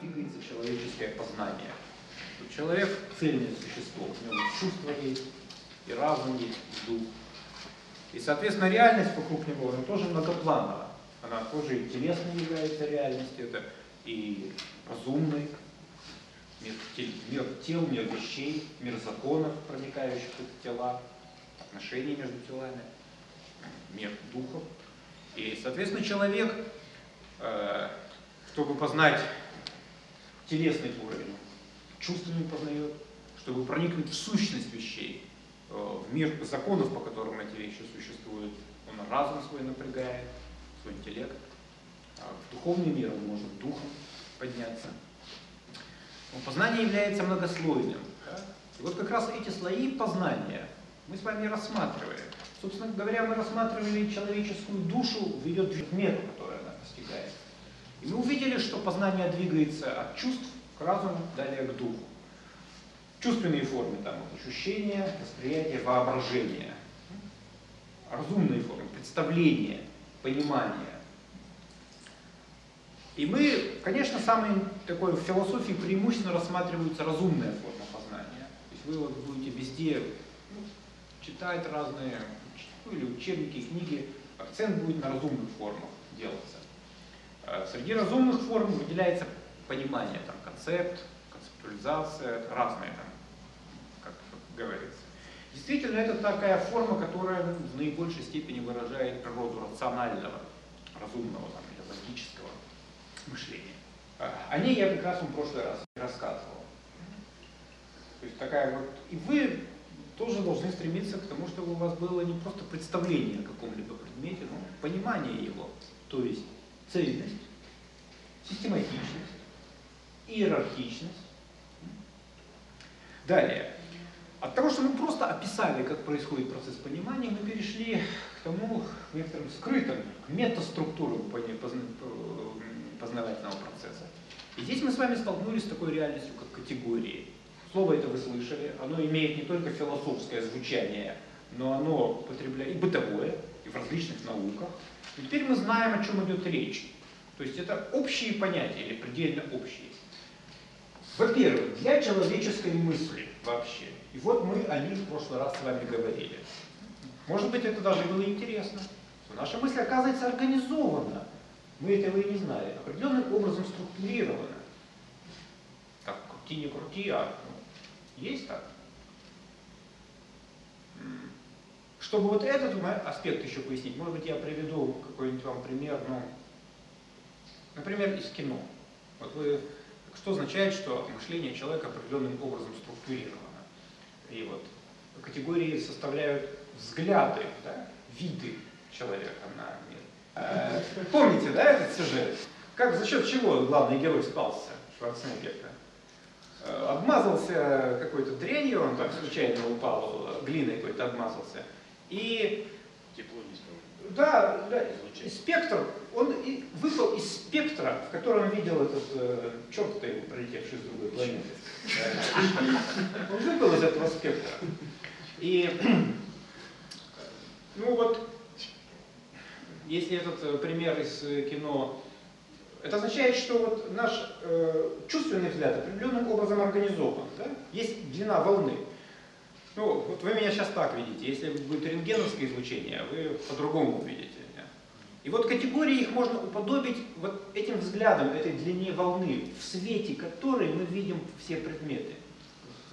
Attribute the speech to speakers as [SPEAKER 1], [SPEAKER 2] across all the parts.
[SPEAKER 1] двигается человеческое познание. Человек цельное существо, у него чувство есть, и разум есть, и дух. И, соответственно, реальность вокруг него, она тоже многоплановая. Она тоже и телесной является реальностью, это и разумный, мир, мир тел, мир вещей, мир законов, проникающих в тела, отношений между телами, мир духов. И, соответственно, человек, э, чтобы познать телесный уровень, чувственный познает, чтобы проникнуть в сущность вещей, э, в мир законов, по которым эти вещи существуют, он разум свой напрягает, свой интеллект. А в духовный мир он может духом подняться. Но познание является многослойным. И вот как раз эти слои познания мы с вами рассматриваем. Собственно говоря, мы рассматривали человеческую душу, в которую она постигает. И мы увидели, что познание двигается от чувств к разуму, далее к духу. Чувственные формы, там, ощущения, восприятие, воображение. Разумные формы, представление, понимание. И мы, конечно, самый такой в философии преимущественно рассматривается разумная форма познания. То есть вы вот будете везде ну, читать разные ну, или учебники, книги, акцент будет на разумных формах делаться. А среди разумных форм выделяется понимание, там, концепт, концептуализация, разные там, как говорится. Действительно, это такая форма, которая в наибольшей степени выражает природу рационального, разумного там, логического мышления. А, о ней я как раз вам в прошлый раз рассказывал. То есть такая вот... И вы тоже должны стремиться к тому, чтобы у вас было не просто представление о каком-либо предмете, но понимание его. То есть цельность, систематичность, иерархичность. Далее. От того, что мы просто описали, как происходит процесс понимания, мы перешли к тому, к некоторым скрытым, к метаструктурам познавательного процесса. И здесь мы с вами столкнулись с такой реальностью, как категории. Слово это вы слышали, оно имеет не только философское звучание, но оно потребляет и бытовое, и в различных науках. Теперь мы знаем, о чем идет речь. То есть это общие понятия или предельно общие. Во-первых, для человеческой мысли вообще. И вот мы о них в прошлый раз с вами говорили. Может быть, это даже было интересно. Наша мысль оказывается организована. Мы этого и не знали. Определенным образом структурирована. Так, крути, не крути, а ну, есть так. Чтобы вот этот аспект еще пояснить, может быть, я приведу какой-нибудь вам пример, ну, например, из кино. Вот вы, что означает, что мышление человека определенным образом структурировано? И вот категории составляют взгляды, да, виды человека на мир. Э, помните, да, этот сюжет? Как, за счет чего главный герой спался, Шварценеггер? Э, обмазался какой-то дрянью, он так случайно упал, глиной какой-то обмазался. И
[SPEAKER 2] Тепло не
[SPEAKER 1] да, да, и спектр, он и выпал из спектра, в котором видел этот э, черт его, прилетевший с другой планеты. Он выпал из этого спектра. И, ну вот, если этот э, пример из э, кино, это означает, что вот наш э, чувственный взгляд определенным образом организован. Да? Есть длина волны. Ну, вот вы меня сейчас так видите. Если будет рентгеновское излучение, вы по-другому увидите. И вот категории их можно уподобить вот этим взглядом, этой длине волны, в свете которой мы видим все предметы.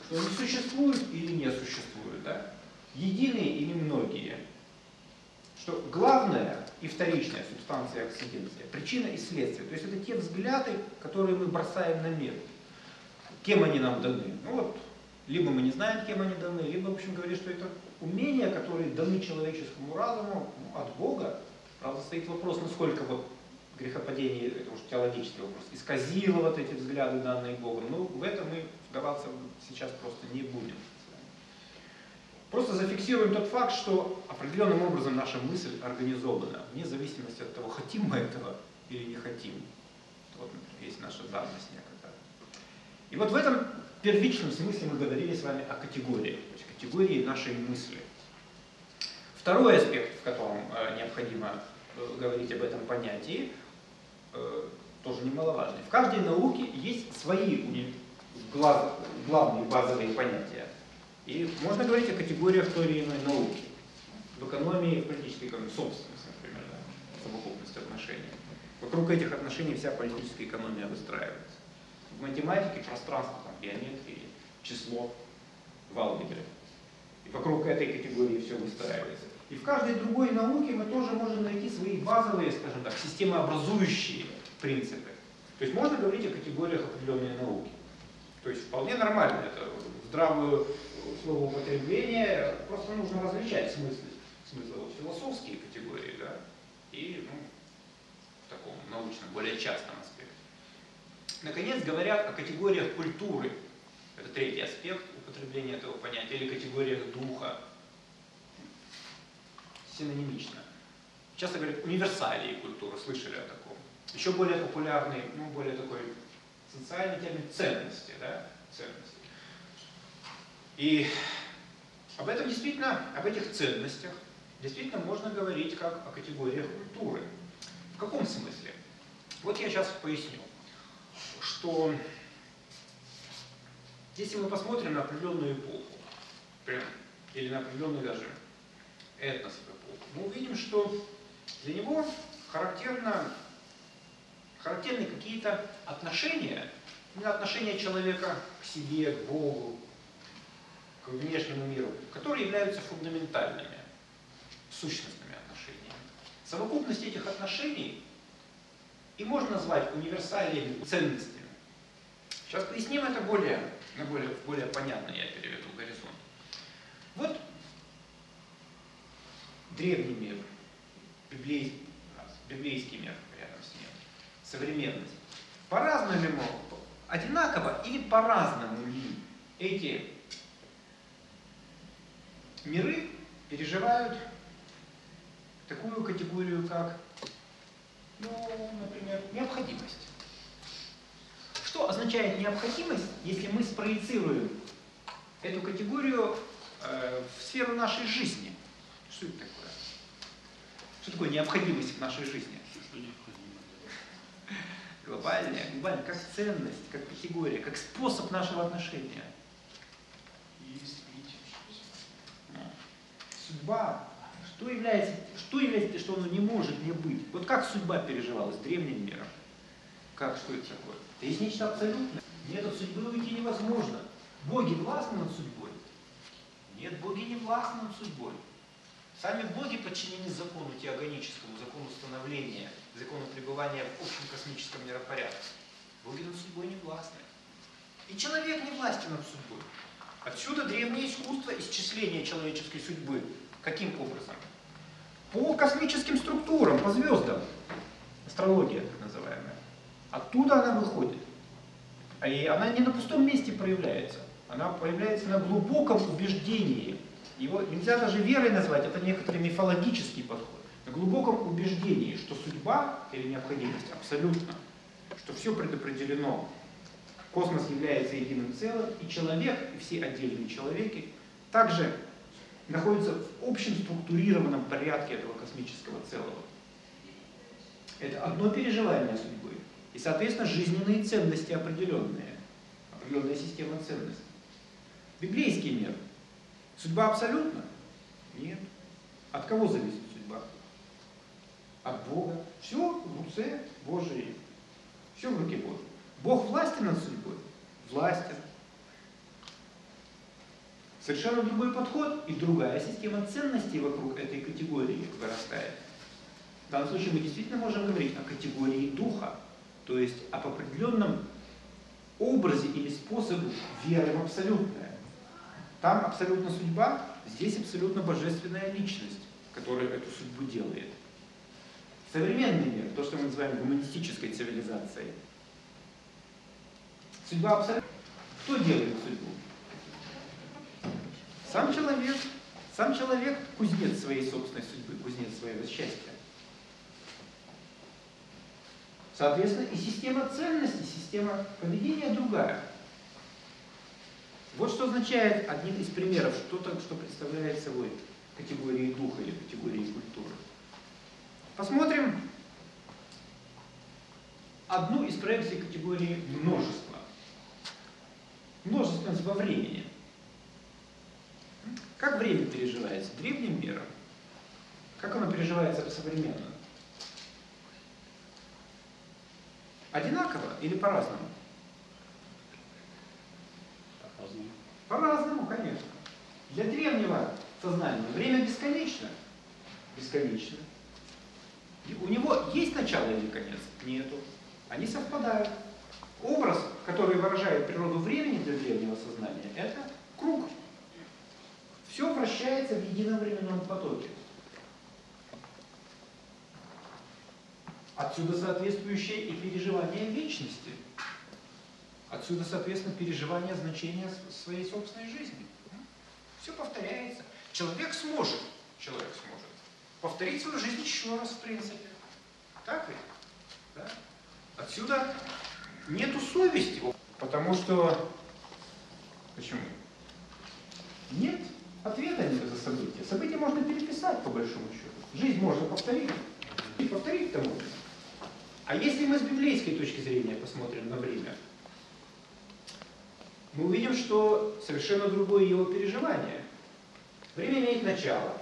[SPEAKER 1] Что они существуют или не существуют, да? единые или многие. Что главное и вторичная субстанция акциденция, причина и следствие. То есть это те взгляды, которые мы бросаем на мир. Кем они нам даны? Ну вот, либо мы не знаем, кем они даны, либо, в общем, говорит, что это умения, которые даны человеческому разуму ну, от Бога, Правда, стоит вопрос, насколько вот грехопадение, это уже теологический вопрос, исказило вот эти взгляды, данные Богом. Ну, в этом мы вдаваться сейчас просто не будем. Просто зафиксируем тот факт, что определенным образом наша мысль организована, вне зависимости от того, хотим мы этого или не хотим. Вот есть наша данность некогда. И вот в этом первичном смысле мы говорили с вами о категориях, то есть категории нашей мысли. Второй аспект, в котором э, необходимо э, говорить об этом понятии, э, тоже немаловажный. В каждой науке есть свои главные базовые понятия. И можно говорить о категориях той или иной науки. В экономии, в политической экономии, собственность, например, да, совокупность отношений. Вокруг этих отношений вся политическая экономия выстраивается. В математике пространство, там, геометрии, число в алгебре. И вокруг этой категории все выстраивается. И в каждой другой науке мы тоже можем найти свои базовые, скажем так, системообразующие принципы. То есть можно говорить о категориях определенной науки. То есть вполне нормально, это здравое словоупотребление, просто нужно различать смыслы, смыслы философские категории, да, и ну, в таком научном, более частном. Наконец, говорят о категориях культуры. Это третий аспект употребления этого понятия, или категориях духа. Синонимично. Часто говорят универсалии культуры, слышали о таком. Еще более популярный, ну, более такой социальный термин ценности, да, ценности. И об этом действительно, об этих ценностях действительно можно говорить как о категориях культуры. В каком смысле? Вот я сейчас поясню, что если мы посмотрим на определенную эпоху, или на определенную даже этнос эпоху, мы увидим, что для него характерно, характерны какие-то отношения, именно отношения человека к себе, к Богу, к внешнему миру, которые являются фундаментальными, сущностными отношениями. Совокупность этих отношений и можно назвать универсальными ценностями. Сейчас поясним это более, на более, более понятно, я переведу горизонт. Вот древний мир, библейский, библейский мир рядом с ним, современность. По-разному, одинаково или по-разному эти миры переживают такую категорию, как, ну, например, необходимость. Что означает необходимость, если мы спроецируем эту категорию э, в сферу нашей жизни? Что это такое? Что такое необходимость в нашей жизни? Глобальная, глобальная, как ценность, как категория, как способ нашего отношения. судьба, что является, что является, что оно не может не быть? Вот как судьба переживалась древним миром? Как, что это такое? Это есть нечто абсолютное. Нет, от судьбы уйти невозможно. Боги властны над судьбой? Нет, боги не властны над судьбой. Сами боги подчинены закону теогоническому, закону становления, закону пребывания в общем космическом миропорядке. Боги над судьбой не властны. И человек не властен над судьбой. Отсюда древнее искусство исчисления человеческой судьбы. Каким образом? По космическим структурам, по звездам. Астрология так называемая. Оттуда она выходит. И она не на пустом месте проявляется. Она появляется на глубоком убеждении. Его нельзя даже верой назвать, это некоторый мифологический подход. На глубоком убеждении, что судьба или необходимость абсолютно, что все предопределено Космос является единым целым, и человек, и все отдельные человеки также находятся в общем структурированном порядке этого космического целого. Это одно переживание судьбы. И, соответственно, жизненные ценности определенные. Определенная система ценностей. Библейский мир. Судьба абсолютна? Нет. От кого зависит судьба? От Бога. Все в руце Божией. Все в руке Божьей. Бог властен над судьбой? Властен. Совершенно другой подход и другая система ценностей вокруг этой категории вырастает. В данном случае мы действительно можем говорить о категории духа, то есть об определенном образе или способе веры в абсолютное. Там абсолютно судьба, здесь абсолютно божественная личность, которая эту судьбу делает. Современный мир, то, что мы называем гуманистической цивилизацией, Судьба абсолютно. Кто делает судьбу? Сам человек. Сам человек кузнец своей собственной судьбы, кузнец своего счастья. Соответственно, и система ценностей, система поведения другая. Вот что означает один из примеров, что-то, что представляет собой категории духа или категории культуры. Посмотрим одну из проекций категории множества. Множественность во времени. Как время переживается древним миром? Как оно переживается по Одинаково или по-разному?
[SPEAKER 2] По-разному.
[SPEAKER 1] По-разному, конечно. Для древнего сознания время бесконечно. Бесконечно. И у него есть начало или конец? Нету. Они совпадают. Образ, который выражает природу времени для древнего сознания, это круг. Все вращается в едином временном потоке. Отсюда соответствующее и переживание вечности. Отсюда, соответственно, переживание значения своей собственной жизни. Все повторяется. Человек сможет, человек сможет повторить свою жизнь еще раз, в принципе. Так ведь? Да? Отсюда нету совести, потому что... Почему? Нет ответа нет за события. События можно переписать, по большому счету. Жизнь можно повторить. И повторить тому. А если мы с библейской точки зрения посмотрим на время, мы увидим, что совершенно другое его переживание. Время имеет начало.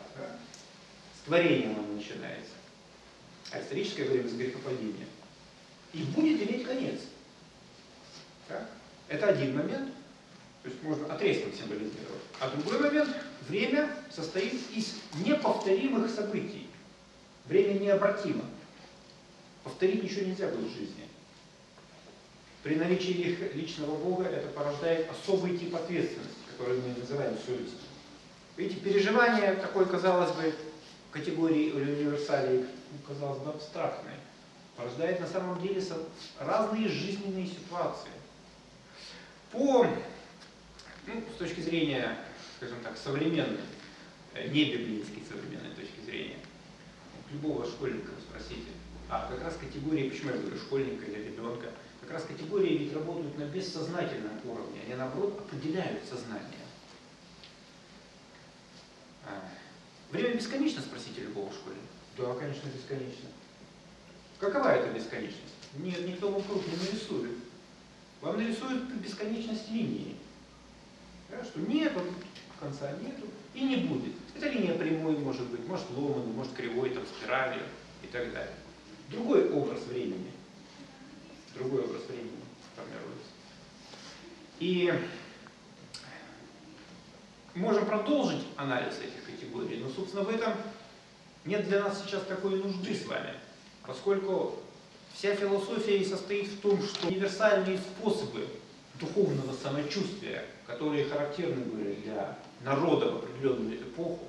[SPEAKER 1] С творением оно начинается. А историческое время с грехопадения. И будет иметь конец. Это один момент. То есть можно отрезком символизировать. А другой момент, время состоит из неповторимых событий. Время необратимо. Повторить ничего нельзя будет в жизни. При наличии личного Бога это порождает особый тип ответственности, который мы называем совестью. Видите, переживание такой, казалось бы, категории универсалии, ну, казалось бы, абстрактной, порождает на самом деле разные жизненные ситуации. По, ну, с точки зрения, скажем так, современной, э, не библейской современной точки зрения, любого школьника спросите, а как раз категории, почему я говорю школьника или ребенка, как раз категории ведь работают на бессознательном уровне, они наоборот определяют сознание. А, время бесконечно, спросите любого школьника. Да, конечно, бесконечно. Какова эта бесконечность? Нет, никто вам круг не нарисует. Вам нарисуют бесконечность линии. Да, что нету, конца нету и не будет. Эта линия прямой может быть, может ломаной, может кривой, там, спиралью и так далее. Другой образ времени другой образ времени формируется. И можем продолжить анализ этих категорий, но, собственно, в этом нет для нас сейчас такой нужды с вами, поскольку вся философия и состоит в том, что универсальные способы духовного самочувствия, которые характерны были для народа в определенную эпоху,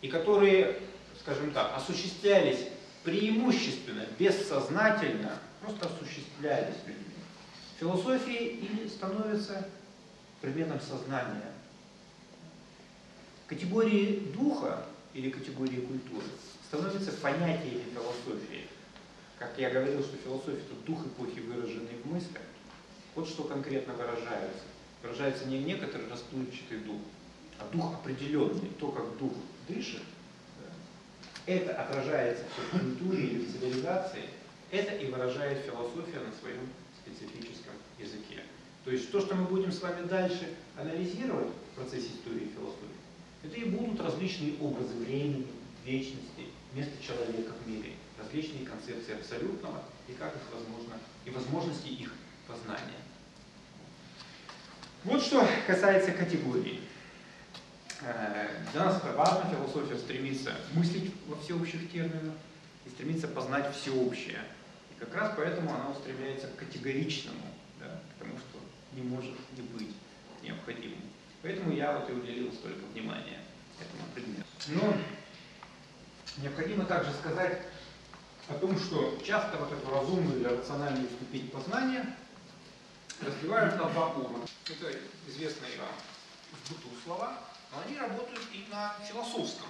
[SPEAKER 1] и которые, скажем так, осуществлялись преимущественно, бессознательно просто осуществлялись людьми. Философия и становится предметом сознания. Категории духа или категории культуры становятся понятиями философии. Как я говорил, что философия – это дух эпохи, выраженный в мыслях. Вот что конкретно выражается. Выражается не некоторый расплывчатый дух, а дух определенный. То, как дух дышит, это отражается в культуре или в цивилизации – это и выражает философия на своем специфическом языке. То есть то, что мы будем с вами дальше анализировать в процессе истории философии, это и будут различные образы времени, вечности, места человека в мире, различные концепции абсолютного и как их возможно, и возможности их познания. Вот что касается категорий. Э, для нас это важно, философия стремится мыслить во всеобщих терминах и стремится познать всеобщее. И как раз поэтому она устремляется к категоричному, да, к тому, что не может не быть необходимым. Поэтому я вот и уделил столько внимания этому предмету. Но необходимо также сказать о том, что часто вот эту разумную или рациональную ступень познания разбивают на два уровня. Это известные вам в быту слова, но они работают и на философском,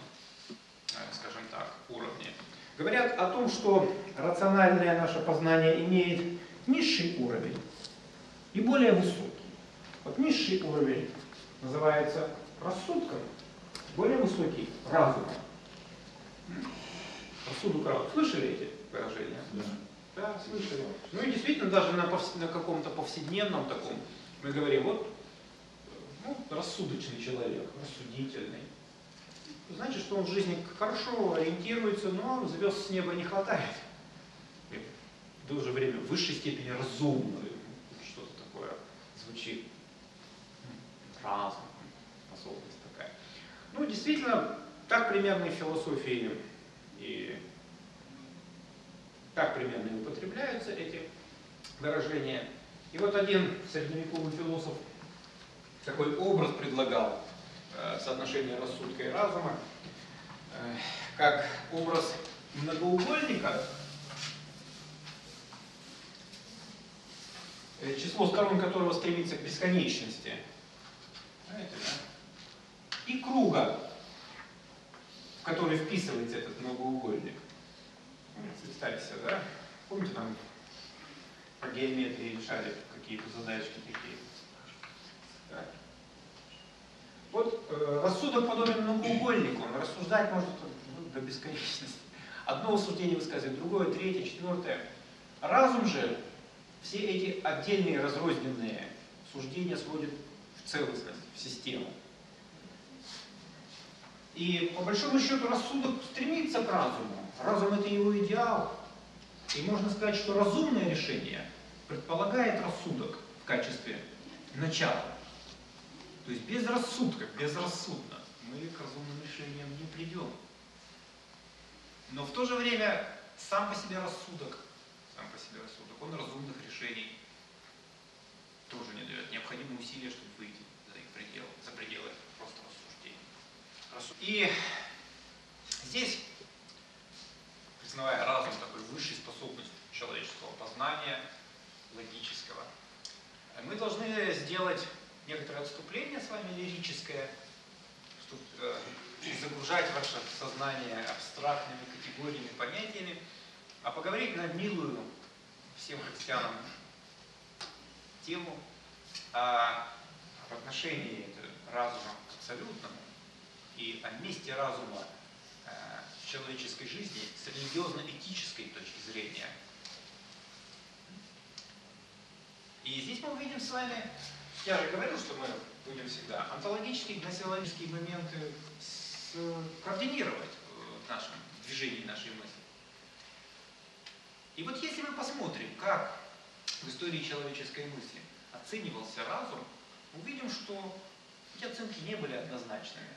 [SPEAKER 1] э, скажем так, уровне говорят о том, что рациональное наше познание имеет низший уровень и более высокий. Вот низший уровень называется рассудком, более высокий – разумом. Рассудок разум. Слышали эти выражения? Да. Да, слышали. Ну и действительно, даже на, повс- на каком-то повседневном таком, мы говорим, вот, ну, рассудочный человек, рассудительный. Значит, что он в жизни хорошо ориентируется, но звезд с неба не хватает. И в то же время в высшей степени разумный. Что-то такое звучит. Разум, способность такая. Ну, действительно, так примерно и в философии и так примерно и употребляются эти выражения. И вот один средневековый философ такой образ предлагал э, соотношения рассудка и разума, э, как образ многоугольника, э, число сторон которого стремится к бесконечности. И круга, в который вписывается этот многоугольник. Представьте себе, да? Помните там по геометрии решали какие-то задачки такие? Да. Вот э, рассудок подобен многоугольнику, он рассуждать может ну, до бесконечности. Одно суждение высказывает, другое, третье, четвертое. Разум же все эти отдельные разрозненные суждения сводит в целостность, в систему. И по большому счету рассудок стремится к разуму. Разум это его идеал. И можно сказать, что разумное решение предполагает рассудок в качестве начала. То есть без рассудка, безрассудно мы к разумным решениям не придем. Но в то же время сам по себе рассудок, сам по себе рассудок, он разумных решений тоже не дает. Необходимые усилия, чтобы выйти за их пределы, за пределы просто рассуждений. Рассу- И здесь, признавая разум такой высшей способностью человеческого познания, логического, мы должны сделать некоторое отступление с вами лирическое, чтобы э, загружать ваше сознание абстрактными категориями, понятиями, а поговорить на милую всем христианам тему о, об отношении разума к абсолютному и о месте разума э, в человеческой жизни с религиозно-этической точки зрения. И здесь мы увидим с вами, я же говорил, что мы будем всегда онтологические, гносеологические моменты координировать в нашем движении нашей мысли. И вот если мы посмотрим, как в истории человеческой мысли оценивался разум, увидим, что эти оценки не были однозначными.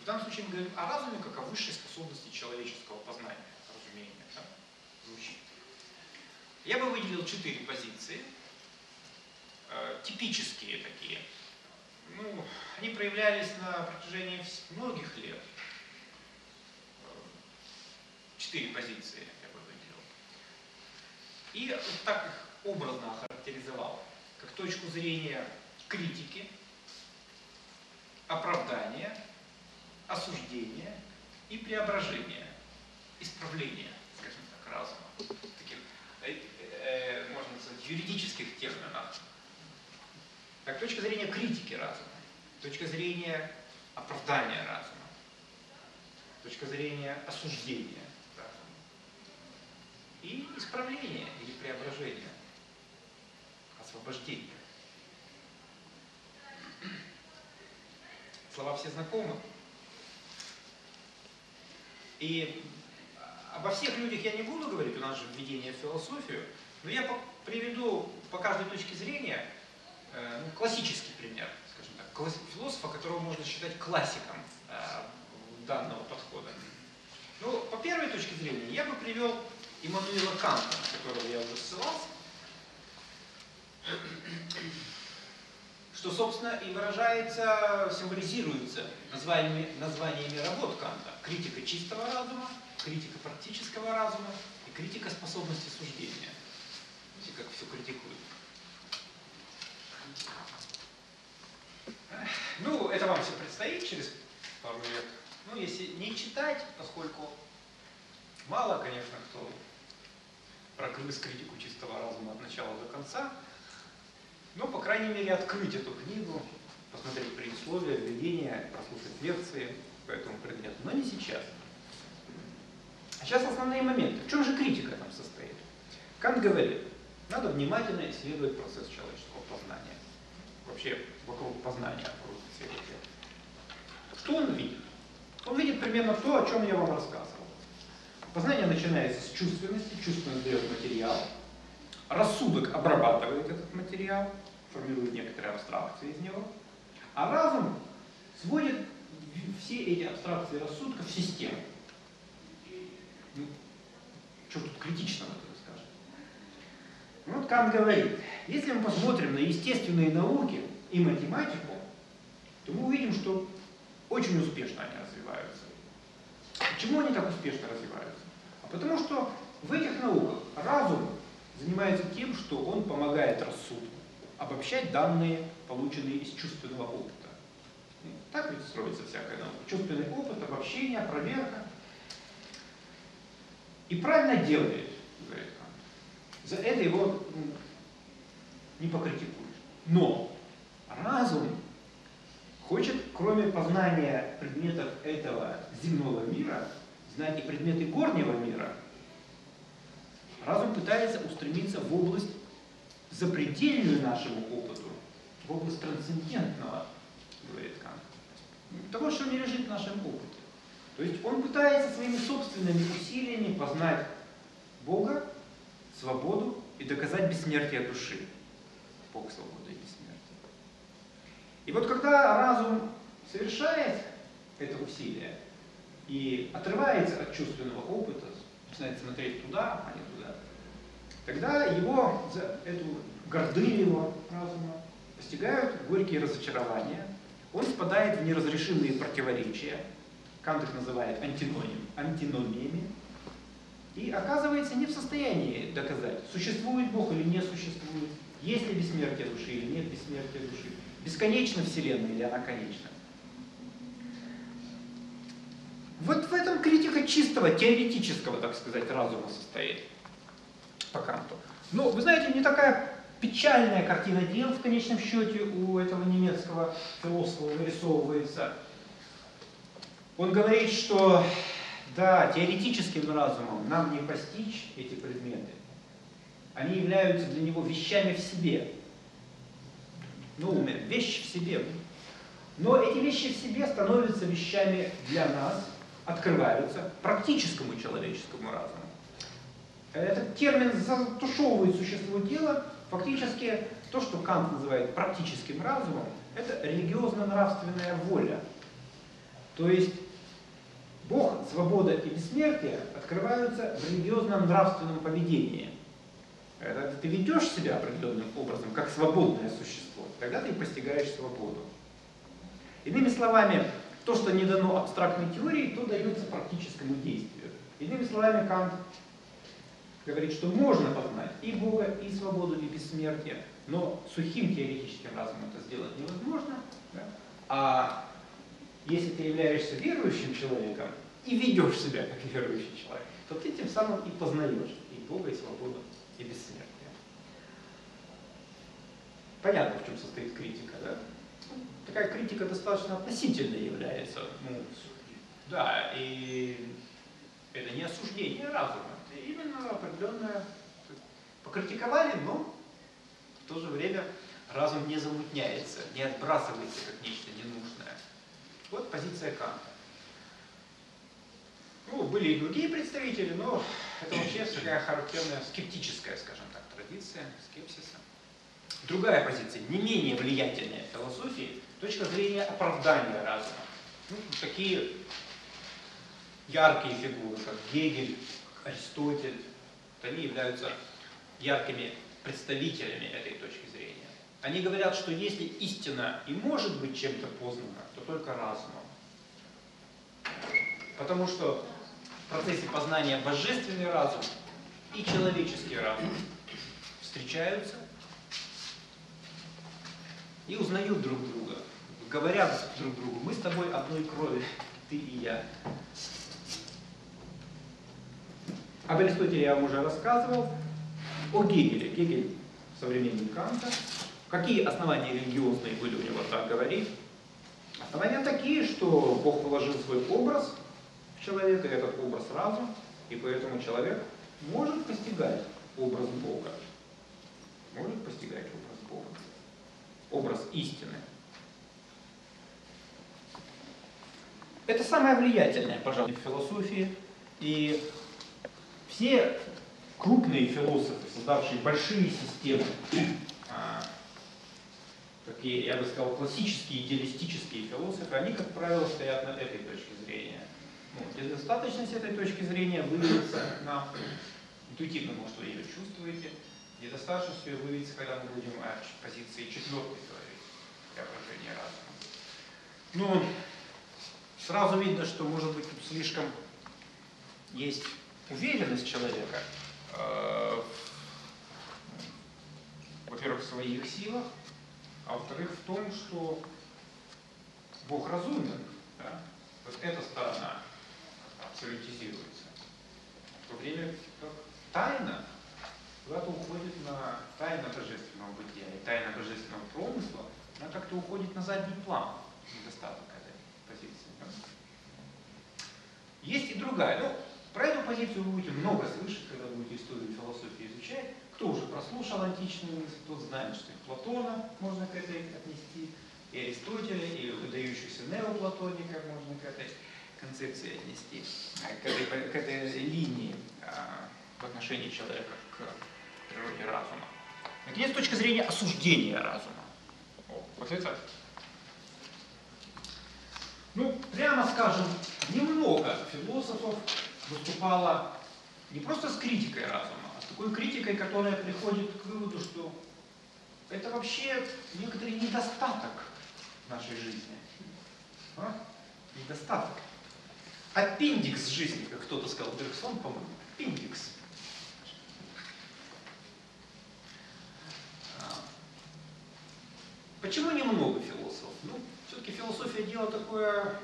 [SPEAKER 1] В данном случае мы говорим о разуме как о высшей способности человеческого познания, разумения. да, звучит. Я бы выделил четыре позиции, типические такие. Ну, они проявлялись на протяжении многих лет. Э, Четыре позиции я бы выделил. И вот так их образно охарактеризовал, как точку зрения критики, оправдания, осуждения и преображения, исправления, скажем так, разума. В Таких, э, э, можно сказать, юридических терминах. Так, точка зрения критики разума, точка зрения оправдания разума, точка зрения осуждения разума и исправление или преображение, освобождение. Слова все знакомы. И обо всех людях я не буду говорить, у нас же введение в философию, но я приведу по каждой точке зрения ну, классический пример, скажем так, философа, которого можно считать классиком э, данного подхода. Ну, по первой точке зрения, я бы привел Иммануила Канта, которого я уже ссылался, что, собственно, и выражается, символизируется названиями, названиями работ Канта. Критика чистого разума, критика практического разума и критика способности суждения. Видите, как все критикуют. Ну, это вам все предстоит через пару лет. Ну, если не читать, поскольку мало, конечно, кто прогрыз критику чистого разума от начала до конца, но, по крайней мере, открыть эту книгу, посмотреть предисловие, введение, прослушать лекции по этому предмету, но не сейчас. А сейчас основные моменты. В чем же критика там состоит? Кант говорит, надо внимательно исследовать процесс человеческого познания. Вообще вокруг познания крутится его тело. Что он видит? Он видит примерно то, о чем я вам рассказывал. Познание начинается с чувственности, чувственность дает материал, рассудок обрабатывает этот материал, формирует некоторые абстракции из него, а разум сводит все эти абстракции рассудка в систему. Ну, что тут критичного, вот Кант говорит, если мы посмотрим на естественные науки и математику, то мы увидим, что очень успешно они развиваются. Почему они так успешно развиваются? А потому что в этих науках разум занимается тем, что он помогает рассудку обобщать данные, полученные из чувственного опыта. Так ведь строится всякая наука. Чувственный опыт, обобщение, проверка. И правильно делает, говорит. За это его ну, не покритикуешь. Но разум хочет, кроме познания предметов этого земного мира, знать и предметы горнего мира. Разум пытается устремиться в область запредельную нашему опыту, в область трансцендентного, говорит Кант того, что не лежит в нашем опыте. То есть он пытается своими собственными усилиями познать Бога, свободу и доказать бессмертие души. Бог свободы и бессмертия. И вот когда разум совершает это усилие и отрывается от чувственного опыта, начинает смотреть туда, а не туда, тогда его за эту гордыню его разума постигают горькие разочарования, он впадает в неразрешимые противоречия, Кант их называет антиноним, антиномиями, и оказывается не в состоянии доказать, существует Бог или не существует, есть ли бессмертие души или нет бессмертия души, бесконечна Вселенная или она конечна. Вот в этом критика чистого, теоретического, так сказать, разума состоит по Канту. Но, вы знаете, не такая печальная картина дел в конечном счете у этого немецкого философа вырисовывается. Он говорит, что да, теоретическим разумом нам не постичь эти предметы. Они являются для него вещами в себе. Ну, вещи в себе. Но эти вещи в себе становятся вещами для нас, открываются практическому человеческому разуму. Этот термин затушевывает существо дела, Фактически то, что Кант называет практическим разумом, это религиозно-нравственная воля. То есть Бог, свобода и бессмертие открываются в религиозном нравственном поведении. Когда ты ведешь себя определенным образом, как свободное существо, тогда ты постигаешь свободу. Иными словами, то, что не дано абстрактной теории, то дается практическому действию. Иными словами, Кант говорит, что можно познать и Бога, и свободу, и бессмертие, но сухим теоретическим разумом это сделать невозможно. Да? А если ты являешься верующим человеком и ведешь себя как верующий человек, то ты тем самым и познаешь и Бога, и свободу, и бессмертие. Понятно, в чем состоит критика, да? Такая критика достаточно относительно является. Ну, да, и это не осуждение разума именно определенное покритиковали, но в то же время разум не замутняется, не отбрасывается как нечто. Вот позиция Канта. Ну, были и другие представители, но это вообще такая характерная скептическая, скажем так, традиция скепсиса. Другая позиция, не менее влиятельная в философии, точка зрения оправдания разума. Ну, такие яркие фигуры, как Гегель, Аристотель, они являются яркими представителями этой точки зрения. Они говорят, что если истина и может быть чем-то познана, только разумом. Потому что в процессе познания божественный разум и человеческий разум встречаются и узнают друг друга, говорят друг другу, мы с тобой одной крови, ты и я. Об Аристотеле я вам уже рассказывал. О Гегеле. Гегель современник Канта. Какие основания религиозные были у него так говорить? Основания такие, что Бог положил свой образ в человека, этот образ разум, и поэтому человек может постигать образ Бога? Может постигать образ Бога? Образ истины. Это самое влиятельное, пожалуй, в философии. И все крупные философы, создавшие большие системы, а, такие, я бы сказал, классические идеалистические философы, они, как правило, стоят на этой точке зрения. Ну, где достаточность этой точки зрения выведется на интуитивно, может, вы ее чувствуете, недостаточность ее выведется, когда мы будем о позиции четвертой говорить, преображения разума. Ну, сразу видно, что, может быть, тут слишком есть уверенность человека, э, во-первых, в своих силах, а во-вторых, в том, что Бог разумен. Да? Вот эта сторона абсолютизируется. В то время как тайна куда-то уходит на тайна божественного бытия и тайна божественного промысла, она как-то уходит на задний план, недостаток этой позиции. Да? Есть и другая. Ну, про эту позицию вы будете много слышать, когда будете историю философии изучать. Кто уже прослушал античную мысль, тот знает, что и Платона можно к этой отнести, и Аристотеля, и выдающихся неоплатоников можно к этой концепции отнести, к этой, к этой линии а, в отношении человека к природе разума. Наконец, с точки зрения осуждения разума. Вот это ну, прямо скажем, немного философов выступало не просто с критикой разума, а с такой критикой, которая приходит к выводу, что это вообще некоторый недостаток нашей жизни. А? Недостаток. Аппендикс жизни, как кто-то сказал, Бергсон, по-моему. Аппендикс. А. Почему немного философов? Ну, все-таки философия дело такое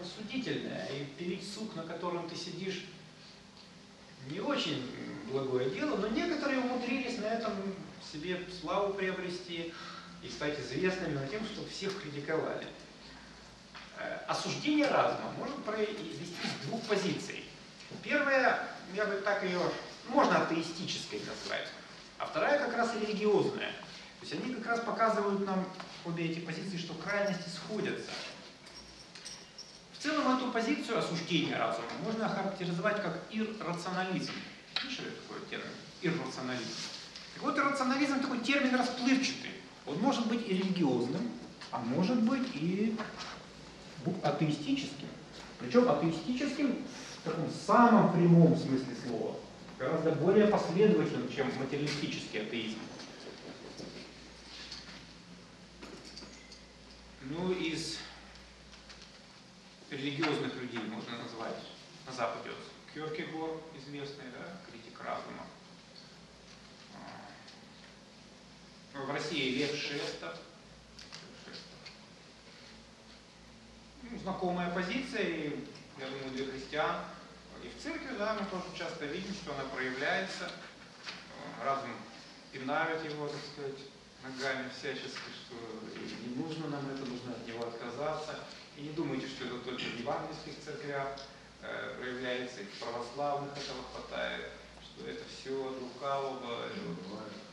[SPEAKER 1] рассудительное, и пилить сук, на котором ты сидишь, не очень благое дело, но некоторые умудрились на этом себе славу приобрести и стать известными на тем, что всех критиковали. Э, осуждение разума может произвести с двух позиций. Первая, я бы так ее, можно атеистической назвать, а вторая как раз религиозная. То есть они как раз показывают нам обе эти позиции, что крайности сходятся. Целом эту позицию осуждения разума можно охарактеризовать как иррационализм. Слышали такой термин? Иррационализм. Так вот, иррационализм такой термин расплывчатый. Он может быть и религиозным, а может быть и атеистическим. Причем атеистическим в таком самом прямом смысле слова. Гораздо более последовательным, чем материалистический атеизм. Ну, из религиозных людей можно назвать на Западе вот Кёркегор, известный, да, критик разума. А, в России Лев Шестов. Ну, знакомая позиция, и, я думаю, для христиан. И в церкви, да, мы тоже часто видим, что она проявляется. Разум пинают его, так сказать, ногами всячески, что не нужно нам это, нужно от него отказаться. И не думайте, что это только в евангельских церквях э, проявляется, и в православных этого хватает, что это все от лукавого.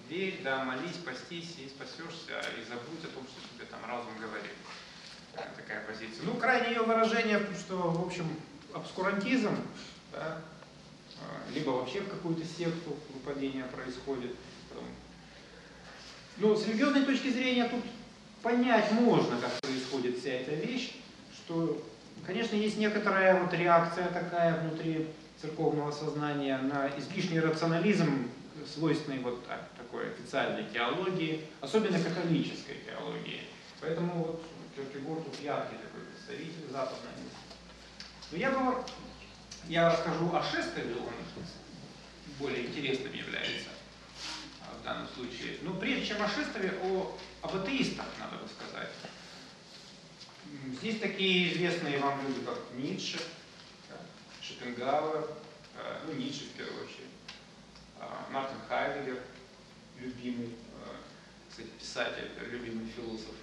[SPEAKER 1] Верь, да, молись, постись и спасешься, и забудь о том, что тебе там разум говорит. Э, такая позиция. Ну, крайнее ее выражение, что, в общем, обскурантизм, да, э, либо вообще в какую-то секту выпадение происходит, но с религиозной точки зрения тут понять можно, как происходит вся эта вещь, что, конечно, есть некоторая вот реакция такая внутри церковного сознания на излишний рационализм, свойственный вот так, такой официальной теологии, особенно католической теологии. Поэтому вот Киркегор тут яркий такой представитель западной Но я бы, я расскажу о Шестове, он более интересным является в данном случае. Но прежде чем о Шестове, о, об атеистах надо бы сказать. Здесь такие известные вам люди, как Ницше, Шопенгауэр, э, ну Ницше в первую очередь, э, Мартин Хайдегер, любимый, э, кстати, писатель, любимый философ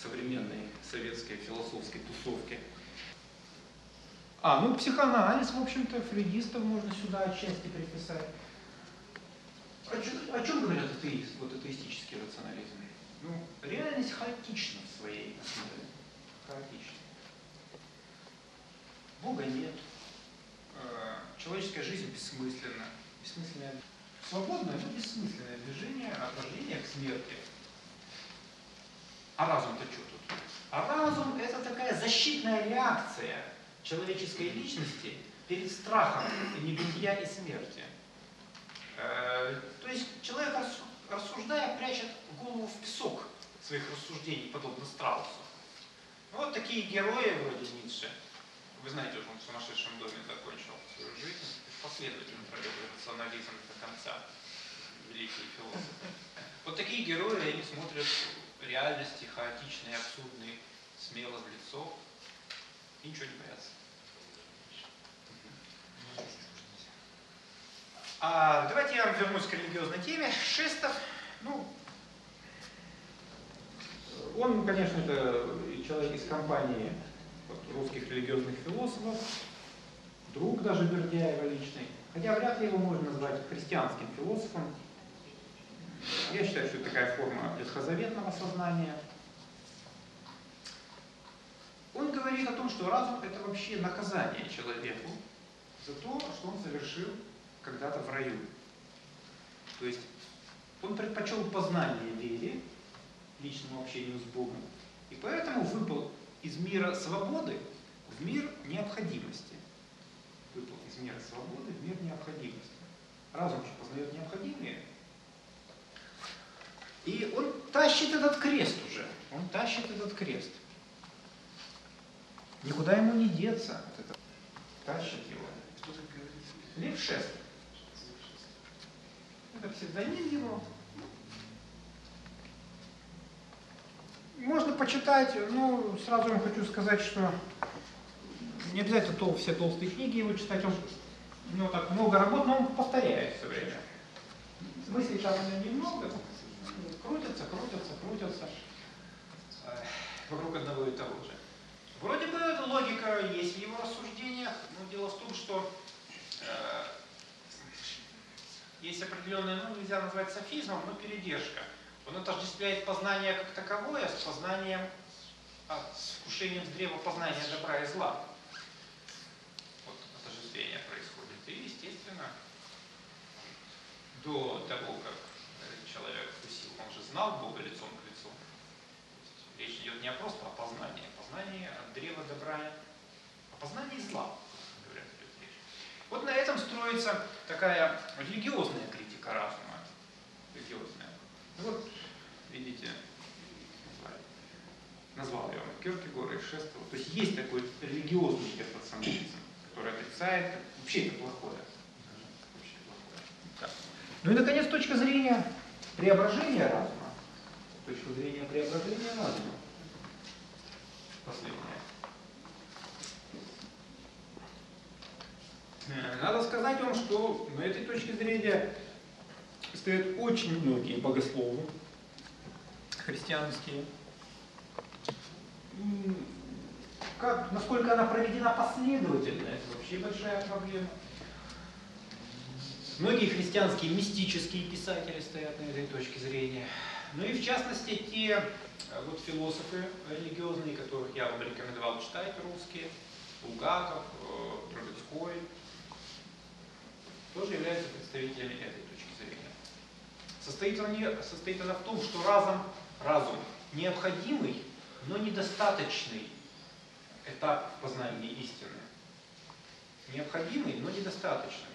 [SPEAKER 1] современной советской философской тусовки. А, ну психоанализ, в общем-то, фрейдистов можно сюда отчасти приписать. О чем, о чем говорят атеист, вот атеистический рационализм? Ну, реальность хаотична в своей основе. Хаотична. Бога нет. Э, человеческая жизнь бессмысленна. Бессмысленное, свободное, но бессмысленное движение от рождения к смерти. А разум-то что тут? А разум это такая защитная реакция человеческой личности перед страхом небытия и смерти. Э, то есть человек, рассуждая, прячет голову в песок своих рассуждений, подобно страусу. Ну, вот такие герои вроде Ницше. Вы знаете, что он в сумасшедшем доме закончил свою жизнь, последовательно провел рационализм до конца, великие философы. Вот такие герои, они смотрят реальности хаотичные, абсурдные, смело в лицо и ничего не боятся. А, давайте я вернусь к религиозной теме. Шестов, ну, он, конечно, это человек из компании русских религиозных философов, друг даже Бердяева личный, хотя вряд ли его можно назвать христианским философом. Я считаю, что это такая форма ветхозаветного сознания. Он говорит о том, что разум это вообще наказание человеку за то, что он совершил когда-то в раю. То есть он предпочел познание вере, личному общению с Богом, и поэтому выпал из мира свободы в мир необходимости. Выпал из мира свободы в мир необходимости. Разум же познает необходимые. И он тащит этот крест уже. Он тащит этот крест. Никуда ему не деться от этого. Тащит его. Лев Шест. Это псевдоним его. Можно почитать, но сразу вам хочу сказать, что не обязательно тол, все толстые книги его читать, он, у него так много работ, но он повторяет все время. Мыслей там немного, крутятся, крутятся, крутятся вокруг одного и того же. Вроде бы логика есть в его рассуждениях, но дело в том, что э, есть определенная, ну нельзя назвать софизмом, но передержка. Он отождествляет познание как таковое с познанием, а, с вкушением с древа познания добра и зла. Вот отождествление происходит. И, естественно, до того, как человек вкусил, он же знал Бога лицом к лицу. Речь идет не просто о познании, а познании от древа добра, а познании зла. Вот на этом строится такая религиозная критика разума. Религиозная. Вот, видите, назвал я вам Киркегор и Шестова. То есть есть такой религиозный иррационализм, который отрицает, вообще это плохое. Вообще плохое. Ну и, наконец, точка зрения преображения разума. Точка зрения преображения разума. Последняя. Э, надо сказать вам, что на этой точке зрения стоят очень многие богословы христианские. Как, насколько она проведена последовательно, это вообще большая проблема. Многие христианские мистические писатели стоят на этой точке зрения. Ну и в частности те э, вот философы религиозные, которых я вам рекомендовал читать, русские, Булгаков, э, Трубецкой, тоже являются представителями этой. Состоит, она, состоит она в том, что разум, разум необходимый, но недостаточный этап познания истины. Необходимый, но недостаточный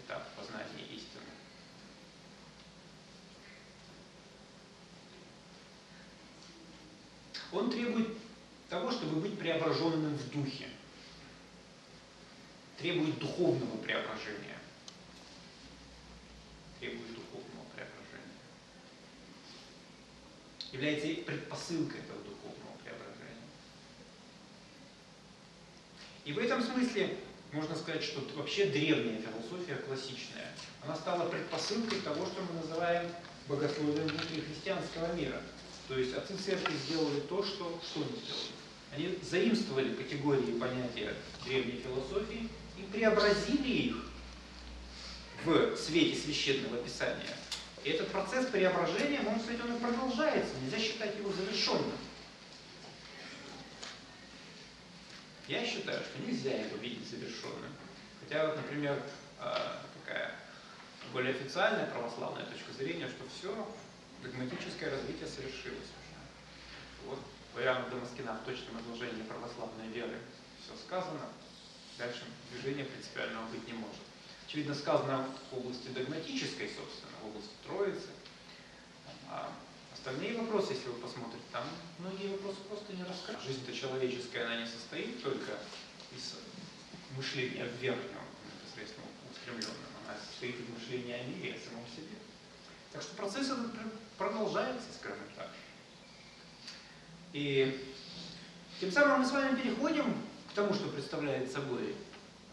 [SPEAKER 1] этап познания истины. Он требует того, чтобы быть преображенным в духе требует духовного преображения. Требует духовного преображения. Является предпосылкой этого духовного преображения. И в этом смысле можно сказать, что вообще древняя философия, классичная, она стала предпосылкой того, что мы называем богословием внутрихристианского мира. То есть отцы церкви сделали то, что, что они сделали. Они заимствовали категории и понятия древней философии и преобразили их в свете священного писания. Этот процесс преображения, можно сказать, он и продолжается. Нельзя считать его завершенным. Я считаю, что нельзя его видеть завершенным. Хотя вот, например, а, такая более официальная православная точка зрения, что все, догматическое развитие совершилось уже. Вот Иоанна Дамаскина в точном изложении православной веры все сказано, дальше движения принципиального быть не может. Очевидно, сказано в области догматической, собственно, в области Троицы. А остальные вопросы, если вы посмотрите, там многие вопросы просто не раскрыты. Жизнь-то человеческая, она не состоит только из мышления в верхнем, непосредственно устремленном. Она состоит из мышления о мире, о самом себе. Так что процесс этот продолжается, скажем так. И тем самым мы с вами переходим к тому, что представляет собой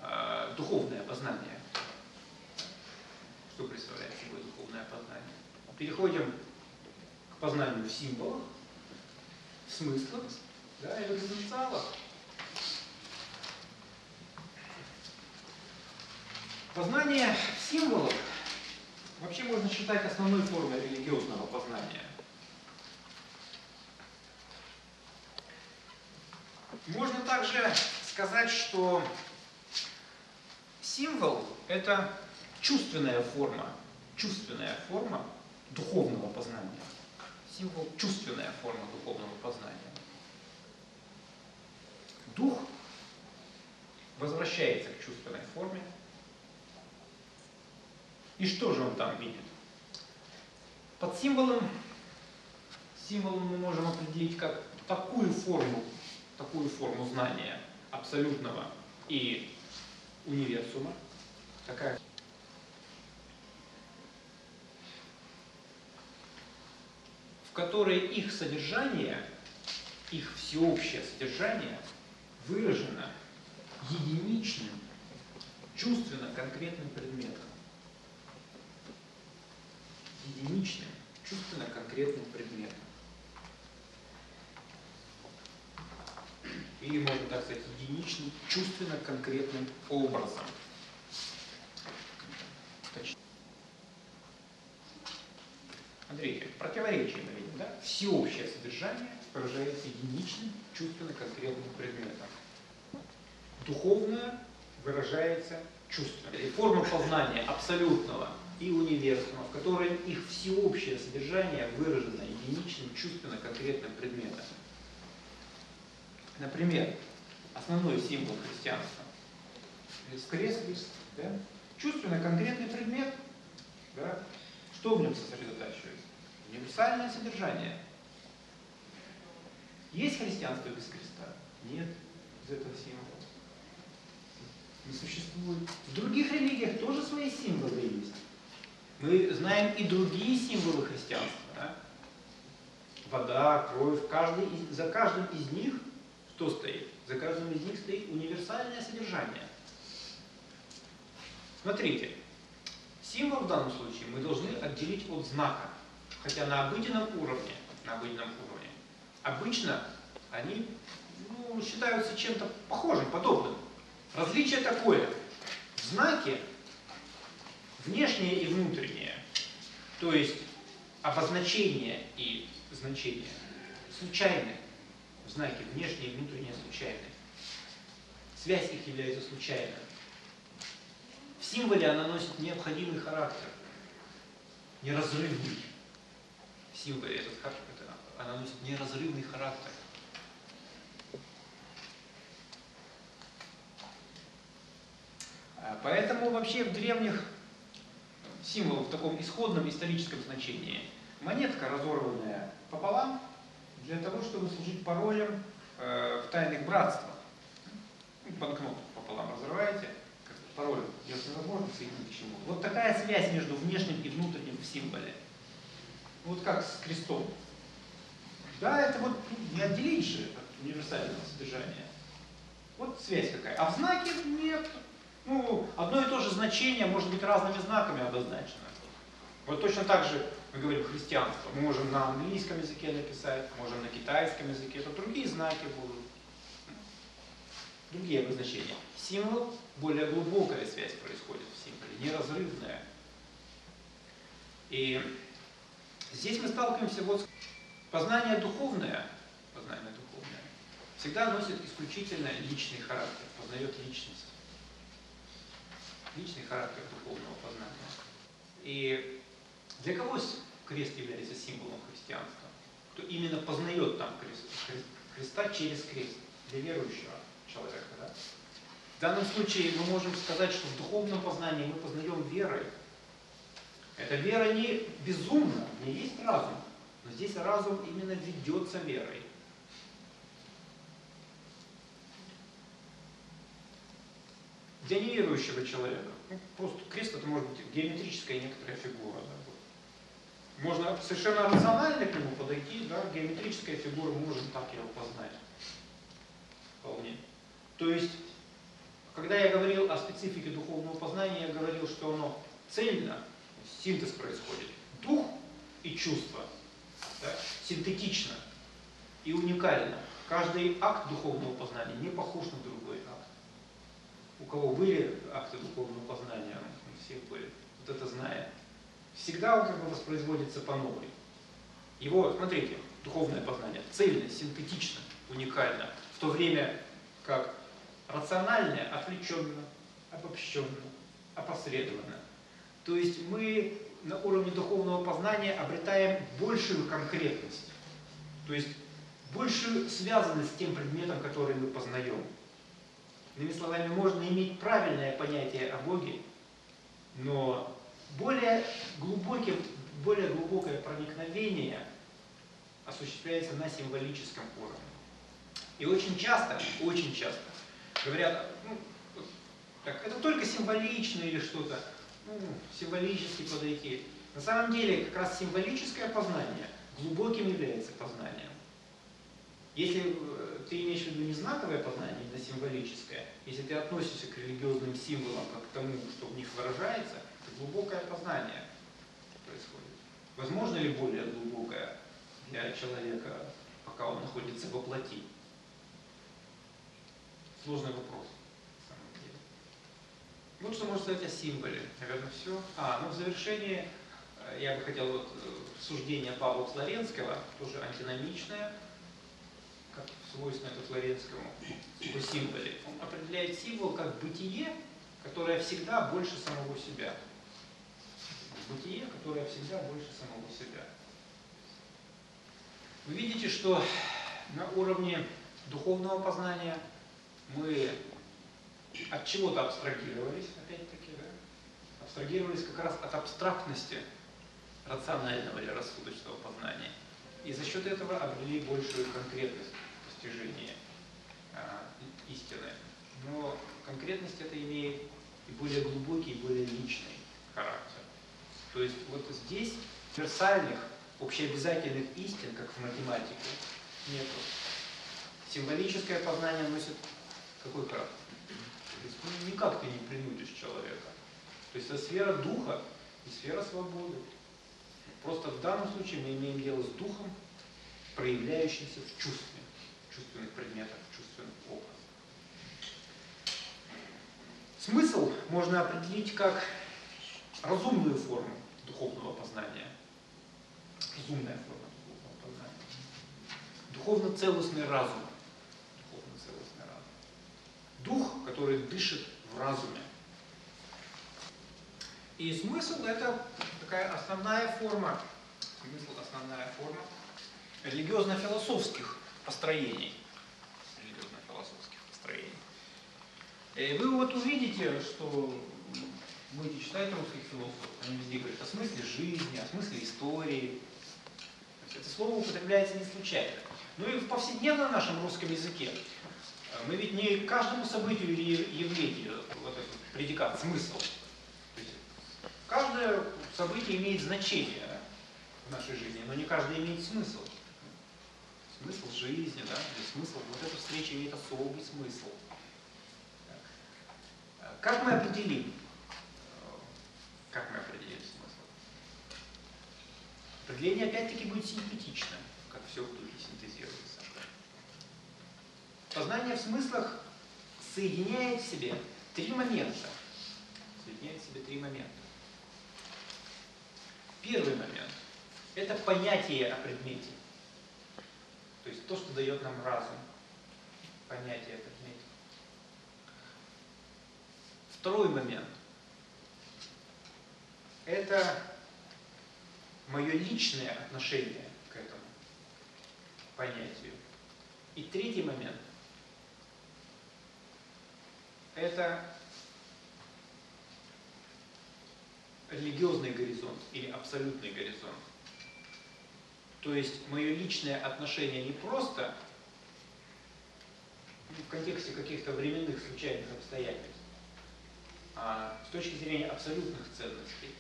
[SPEAKER 1] э, духовное познание. Что представляет собой духовное познание? Переходим к познанию в символах, в смыслах, да, и в экзистенциалах. Познание символов вообще можно считать основной формой религиозного познания. Можно также сказать, что символ – это чувственная форма, чувственная форма духовного познания. Символ – чувственная форма духовного познания. Дух возвращается к чувственной форме. И что же он там видит? Под символом, символом мы можем определить как такую форму такую форму знания абсолютного и универсума, такая которой их содержание, их всеобщее содержание выражено единичным, чувственно конкретным предметом. Единичным, чувственно конкретным предметом. или, можно так сказать, единичным, чувственно конкретным образом. Смотрите, противоречие видим, да? Всеобщее содержание выражается единичным, чувственно конкретным предметом. Духовное выражается чувственно. И форма познания абсолютного и универсума, в которой их всеобщее содержание выражено единичным, чувственно конкретным предметом. Например, основной символ христианства. Крест, да? чувственно конкретный предмет, да? что в нем сосредотачивается? Универсальное содержание. Есть христианство без креста? Нет из этого символа. Не существует. В других религиях тоже свои символы есть. Мы знаем и другие символы христианства. Да? Вода, кровь, каждый из, за каждым из них что стоит? За каждым из них стоит универсальное содержание. Смотрите, символ в данном случае мы должны отделить от знака. Хотя на обыденном уровне, на обыденном уровне, обычно они ну, считаются чем-то похожим, подобным. Различие такое. Знаки внешнее и внутреннее, то есть обозначение и значение, случайные знаки внешние и внутренние случайны. Связь их является случайной. В символе она носит необходимый характер, неразрывный. В символе этот характер, она носит неразрывный характер. А поэтому вообще в древних символах в таком исходном историческом значении монетка, разорванная пополам, для того, чтобы служить паролем э, в тайных братствах. Ну, банкнот пополам разрываете, пароль ее невозможно соединить к чему. Вот такая связь между внешним и внутренним в символе. Вот как с крестом. Да, это вот не отделить же от универсального содержания. Вот связь какая. А в знаке нет. Ну, одно и то же значение может быть разными знаками обозначено. Вот точно так же мы говорим христианство, мы можем на английском языке написать, можем на китайском языке, это другие знаки будут. другие обозначения. Символ, более глубокая связь происходит в символе, неразрывная. И здесь мы сталкиваемся вот с познание духовное, познание духовное, всегда носит исключительно личный характер, познает личность. Личный характер духовного познания. И для кого крест является символом христианства? Кто именно познает там крест, Христа через крест для верующего человека. Да? В данном случае мы можем сказать, что в духовном познании мы познаем верой. Эта вера не безумна, не есть разум, но здесь разум именно ведется верой. Для неверующего человека, ну, просто крест это может быть геометрическая некоторая фигура. Да, Можно совершенно рационально к нему подойти, да, геометрическая фигура, можем так его познать. Вполне. То есть, когда я говорил о специфике духовного познания, я говорил, что оно цельно, синтез происходит. Дух и чувство да, синтетично и уникально. Каждый акт духовного познания не похож на другой акт. У кого были акты духовного познания, у всех были, вот это зная. Всегда он как бы воспроизводится по новой. Его, смотрите, духовное познание цельно, синтетично, уникально, в то время как рациональное отвлеченно, обобщенно, опосредованно. То есть мы на уровне духовного познания обретаем большую конкретность. То есть большую связанность с тем предметом, который мы познаем. Иными словами, можно иметь правильное понятие о Боге, но более, глубоким, более глубокое проникновение осуществляется на символическом уровне. И очень часто, очень часто говорят, ну, так, это только символично или что-то ну, символически подойти. На самом деле, как раз символическое познание глубоким является познанием. Если э, ты имеешь в виду не знаковое познание, а символическое, если ты относишься к религиозным символам как к тому, что в них выражается, то глубокое познание происходит. Возможно ли более глубокое для человека, пока он находится во плоти? Сложный вопрос. Вот что можно сказать о символе. Наверное, все. А, ну в завершении э, я бы хотел вот э, суждение Павла Флоренского, тоже антиномичное, как свойственно это Флоренскому, по символе. Он определяет символ как бытие, которое всегда больше самого себя. Бытие, которое всегда больше самого себя. Вы видите, что на уровне духовного познания мы от чего-то абстрагировались, опять-таки, да? абстрагировались как раз от абстрактности рационального или рассудочного познания. И за счет этого обрели большую конкретность постижения а, истины. Но конкретность это имеет и более глубокий, и более личный характер. То есть вот здесь универсальных, общеобязательных истин, как в математике, нету. Символическое познание носит какой характер? Есть ну, никак ты не принудишь человека. То есть это сфера духа и сфера свободы. Просто в данном случае мы имеем дело с духом, проявляющимся в чувстве, в чувственных предметах, в чувственных образах. Смысл можно определить как разумную форму духовного познания. Разумная форма духовного познания. Духовно целостный разум дух, который дышит в разуме. И смысл это такая основная форма, смысл основная форма религиозно-философских построений. Религиозно-философских построений. И вы вот увидите, что будете читать русских философов, они везде говорят о смысле жизни, о смысле истории. Это слово употребляется не случайно. Ну и в повседневном нашем русском языке мы ведь не каждому событию или явлению вот предикат, смысл. каждое событие имеет значение в нашей жизни, но не каждое имеет смысл. Смысл жизни, да, или смысл, вот эта встреча имеет особый смысл. Как мы определим? Как мы определим смысл? Определение опять-таки будет синтетичным, как все в духе. Познание в смыслах соединяет в себе три момента. Соединяет в себе три момента. Первый момент – это понятие о предмете. То есть то, что дает нам разум. Понятие о предмете. Второй момент – это мое личное отношение к этому понятию. И третий момент – это религиозный горизонт или абсолютный горизонт. То есть мое личное отношение не просто в контексте каких-то временных случайных обстоятельств, а с точки зрения абсолютных ценностей.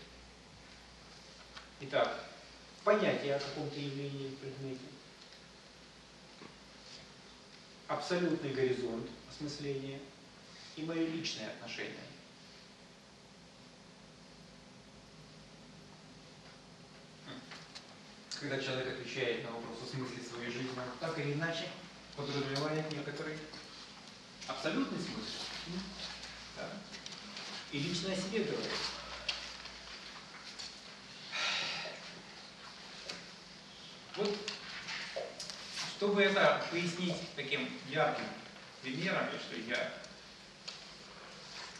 [SPEAKER 1] Итак, понятие о каком-то явлении предмете, абсолютный горизонт осмысления и мое личное отношение. Когда человек отвечает на вопрос о смысле своей жизни, он так или иначе подразумевает некоторый абсолютный смысл. Да? И лично о себе говорит. Вот, чтобы это пояснить таким ярким примером, что я,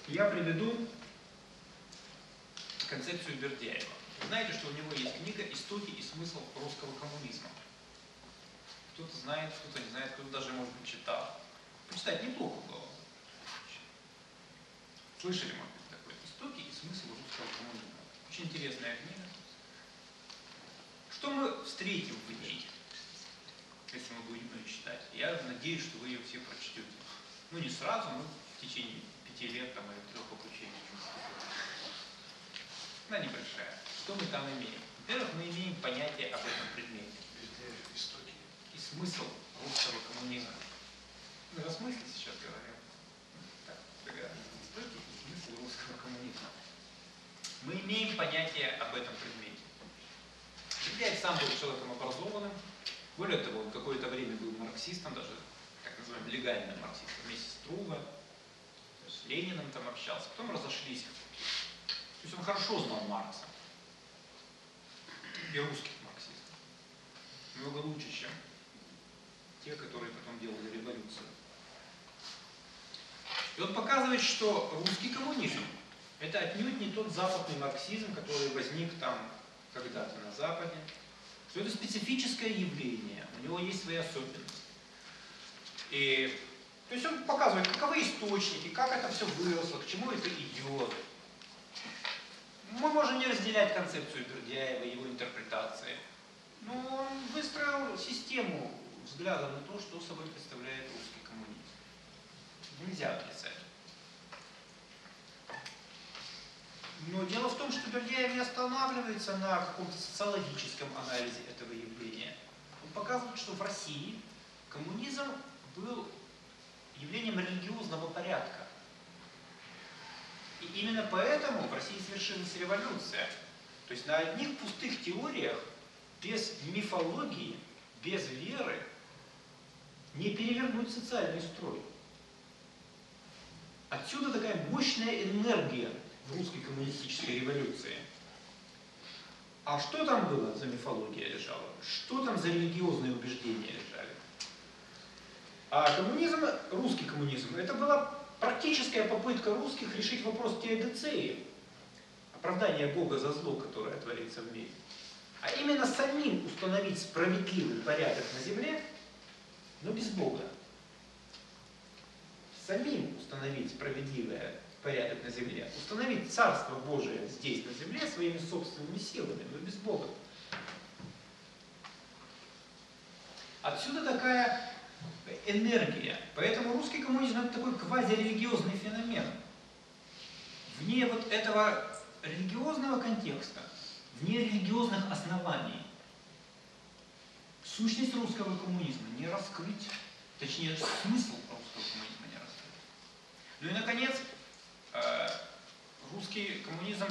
[SPEAKER 1] я приведу концепцию Бердяева. Знаете, что у него есть книга «Истоки и смысл русского коммунизма». Кто-то знает, кто-то не знает, кто-то даже, может быть, читал. Почитать неплохо было. Слышали, может быть, такое? «Истоки и смысл русского коммунизма». Очень интересная книга. Что мы встретим в ней, если мы будем ее читать? Я надеюсь, что вы ее все прочтете. Ну, не сразу, но в течение пяти лет там, или трех обучений. Она небольшая. Что мы там имеем? Во-первых, мы имеем понятие об этом предмете.
[SPEAKER 2] Истоки.
[SPEAKER 1] И смысл русского коммунизма. Мы о смысле сейчас говорим. Так, истоки и смысл русского коммунизма. Мы имеем понятие об этом предмете. Бердяев сам был человеком образованным. Более того, он какое-то время был марксистом, даже так называемым легальным марксистом, вместе с Труве. С Лениным там общался. Потом разошлись. То есть он хорошо знал Маркса. И русских марксистов. Много лучше, чем те, которые потом делали революцию. И он показывает, что русский коммунизм – это отнюдь не тот западный марксизм, который возник там когда-то на Западе, что это специфическое явление, у него есть свои особенности. И, то есть он показывает, каковы источники, как это все выросло, к чему это идет. Мы можем не разделять концепцию Бердяева, его интерпретации, но он выстроил систему взгляда на то, что собой представляет русский коммунизм. Нельзя отрицать. Но дело в том, что Бердяев не останавливается на каком-то социологическом анализе этого явления. Он показывает, что в России коммунизм был явлением религиозного порядка. И именно поэтому в России совершилась революция. То есть на одних пустых теориях, без мифологии, без веры, не перевернуть социальный строй. Отсюда такая мощная энергия в русской коммунистической революции. А что там было за мифология лежала? Что там за религиозные убеждения лежали? А коммунизм, русский коммунизм, это была практическая попытка русских решить вопрос теодицеи, оправдания Бога за зло, которое творится в мире. А именно самим установить справедливый порядок на земле, но без Бога. Самим установить справедливый порядок на земле. Установить Царство Божие здесь, на земле, своими собственными силами, но без Бога. Отсюда такая энергия. Поэтому русский коммунизм это такой квазирелигиозный феномен. Вне вот этого религиозного контекста, вне религиозных оснований, сущность русского коммунизма не раскрыть, точнее смысл русского коммунизма не раскрыть. Ну и наконец, э, русский коммунизм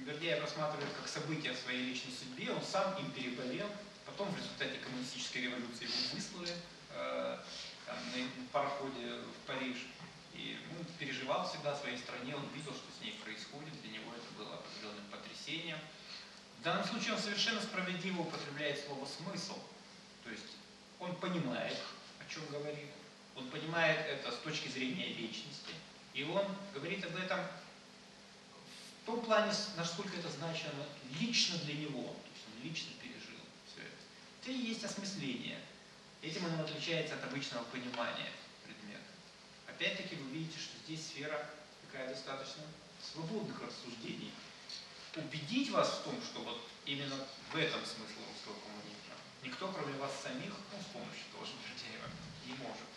[SPEAKER 1] Бердяев рассматривает как событие в своей личной судьбе, он сам им переболел, потом в результате коммунистической революции его выслали, там, на пароходе в Париж. И он переживал всегда о своей стране, он видел, что с ней происходит, для него это было определенным потрясением. В данном случае он совершенно справедливо употребляет слово «смысл». То есть он понимает, о чем говорит, он понимает это с точки зрения вечности, и он говорит об этом в том плане, насколько это значимо лично для него, то есть он лично пережил все это. Это и есть осмысление. Этим оно отличается от обычного понимания предмета. Опять-таки вы видите, что здесь сфера такая достаточно свободных рассуждений. Убедить вас в том, что вот именно в этом смысл русского коммунизма, никто, кроме вас самих, ну, с помощью того же Бердяева, не может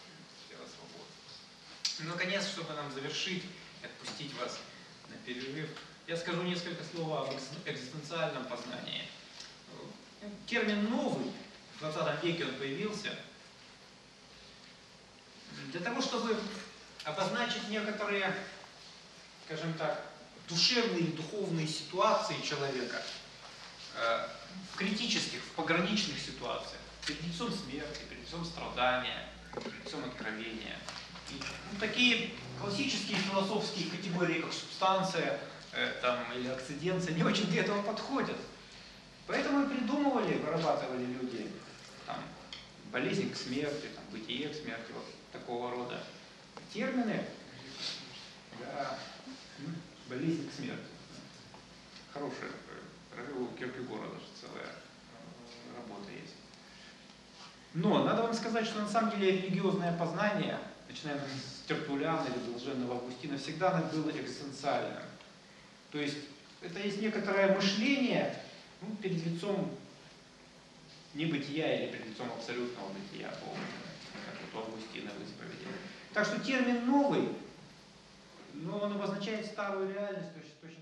[SPEAKER 1] сделать свободу. Ну, наконец, чтобы нам завершить отпустить вас на перерыв, я скажу несколько слов об экзистенциальном познании. Термин «новый» в 20 веке он появился для того, чтобы обозначить некоторые, скажем так, душевные и духовные ситуации человека э, в критических, в пограничных ситуациях, перед лицом смерти, перед лицом страдания, перед лицом откровения. И, ну, такие классические философские категории, как субстанция э, там, или акциденция, не очень для этого подходят. Поэтому и придумывали, вырабатывали люди болезнь к смерти, там, бытие к смерти, вот такого рода термины для болезнь к смерти. Хорошая у Киркегора даже целая работа есть. Но надо вам сказать, что на самом деле религиозное познание, начиная с Тертуляна или Блаженного Августина, всегда оно было экзистенциальным. То есть это есть некоторое мышление ну, перед лицом небытия или перед лицом абсолютного бытия, как вот Августина в исповеди. Так что термин «новый», но он обозначает старую реальность так же,